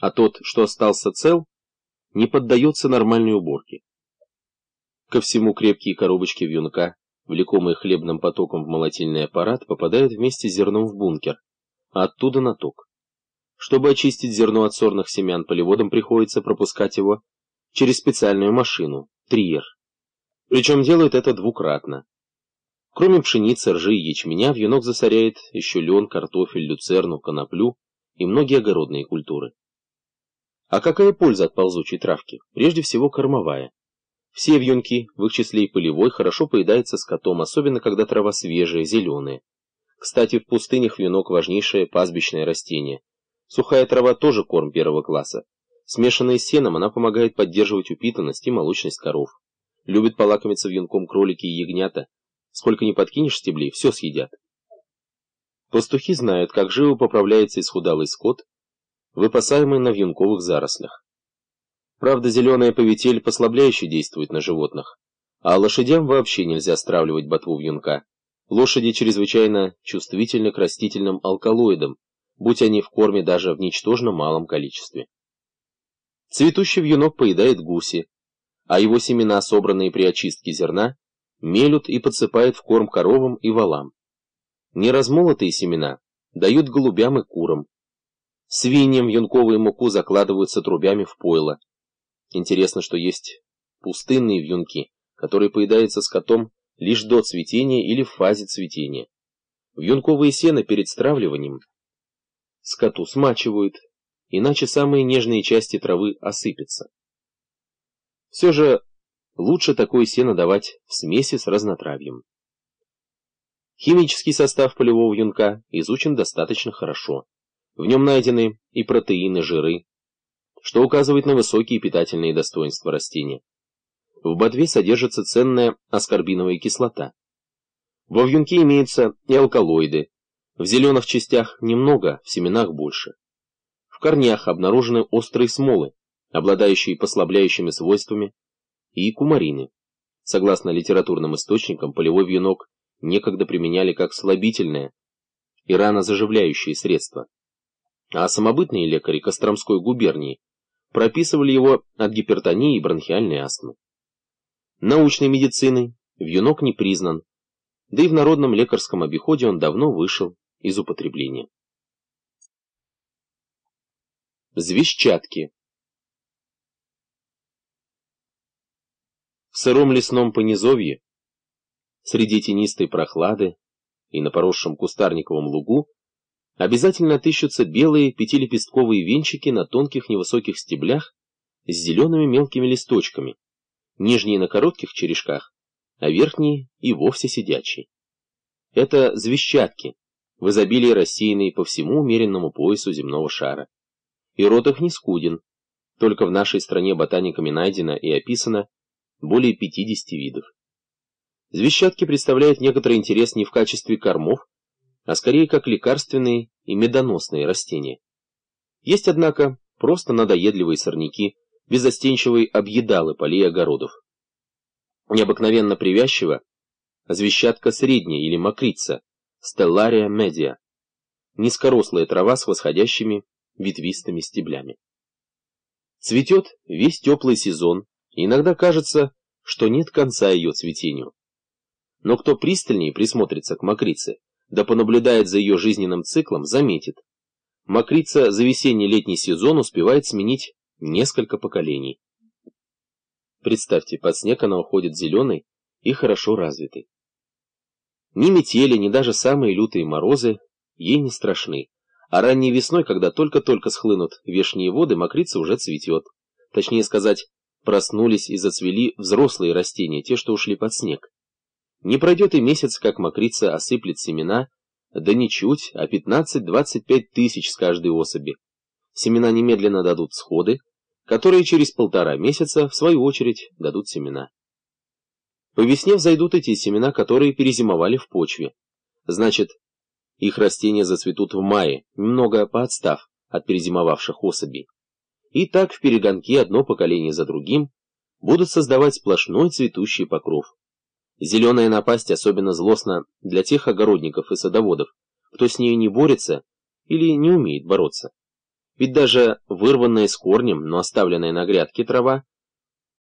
а тот, что остался цел, не поддается нормальной уборке. Ко всему крепкие коробочки вьюнка, влекомые хлебным потоком в молотильный аппарат, попадают вместе с зерном в бункер, а оттуда на ток. Чтобы очистить зерно от сорных семян, полеводам приходится пропускать его через специальную машину – триер. Причем делают это двукратно. Кроме пшеницы, ржи и ячменя, вьюнок засоряет еще лен, картофель, люцерну, коноплю и многие огородные культуры. А какая польза от ползучей травки? Прежде всего кормовая. Все вьюнки, в их числе и полевой, хорошо поедаются скотом, особенно когда трава свежая, зеленая. Кстати, в пустынях вьюнок важнейшее пастбищное растение. Сухая трава тоже корм первого класса. Смешанная с сеном, она помогает поддерживать упитанность и молочность коров. Любят полакомиться вьюнком кролики и ягнята. Сколько не подкинешь стеблей, все съедят. Пастухи знают, как живо поправляется исхудалый скот, выпасаемый на вьюнковых зарослях. Правда, зеленая повитель послабляюще действует на животных, а лошадям вообще нельзя стравливать ботву вьюнка. Лошади чрезвычайно чувствительны к растительным алкалоидам, будь они в корме даже в ничтожно малом количестве. Цветущий вьюнок поедает гуси, а его семена, собранные при очистке зерна, мелют и подсыпают в корм коровам и валам. Неразмолотые семена дают голубям и курам, Свиньям вьюнковую муку закладывают с отрубями в пойло. Интересно, что есть пустынные вьюнки, которые поедаются скотом лишь до цветения или в фазе цветения. Вьюнковые сено перед стравливанием скоту смачивают, иначе самые нежные части травы осыпятся. Все же лучше такое сено давать в смеси с разнотравьем. Химический состав полевого вьюнка изучен достаточно хорошо. В нем найдены и протеины, жиры, что указывает на высокие питательные достоинства растения. В ботве содержится ценная аскорбиновая кислота. Во вьюнке имеются и алкалоиды, в зеленых частях немного, в семенах больше. В корнях обнаружены острые смолы, обладающие послабляющими свойствами, и кумарины. Согласно литературным источникам, полевой вьюнок некогда применяли как слабительное и ранозаживляющее средство а самобытные лекари Костромской губернии прописывали его от гипертонии и бронхиальной астмы. Научной медициной вьюнок не признан, да и в народном лекарском обиходе он давно вышел из употребления. Звещатки В сыром лесном понизовье, среди тенистой прохлады и на поросшем кустарниковом лугу, обязательно отыщутся белые пятилепестковые венчики на тонких невысоких стеблях с зелеными мелкими листочками, нижние на коротких черешках, а верхние и вовсе сидячие. Это звещатки, в изобилии рассеянные по всему умеренному поясу земного шара. И род их не скуден, только в нашей стране ботаниками найдено и описано более 50 видов. Звещатки представляют некоторый интерес не в качестве кормов, а скорее как лекарственные и медоносные растения. Есть, однако, просто надоедливые сорняки, безостенчивые объедалы полей огородов. Необыкновенно привязчиво звещатка средняя или мокрица, стеллария медиа, низкорослая трава с восходящими ветвистыми стеблями. Цветет весь теплый сезон, и иногда кажется, что нет конца ее цветению. Но кто пристальнее присмотрится к мокрице, да понаблюдает за ее жизненным циклом, заметит. Мокрица за весенний-летний сезон успевает сменить несколько поколений. Представьте, под снег она уходит зеленой и хорошо развитой. Ни метели, ни даже самые лютые морозы ей не страшны, а ранней весной, когда только-только схлынут вешние воды, мокрица уже цветет. Точнее сказать, проснулись и зацвели взрослые растения, те, что ушли под снег. Не пройдет и месяц, как мокрица осыплет семена, да не чуть, а 15-25 тысяч с каждой особи. Семена немедленно дадут сходы, которые через полтора месяца, в свою очередь, дадут семена. По весне взойдут эти семена, которые перезимовали в почве. Значит, их растения зацветут в мае, немного поотстав от перезимовавших особей. И так в перегонке одно поколение за другим будут создавать сплошной цветущий покров. Зеленая напасть особенно злостна для тех огородников и садоводов, кто с нею не борется или не умеет бороться. Ведь даже вырванная с корнем, но оставленная на грядке трава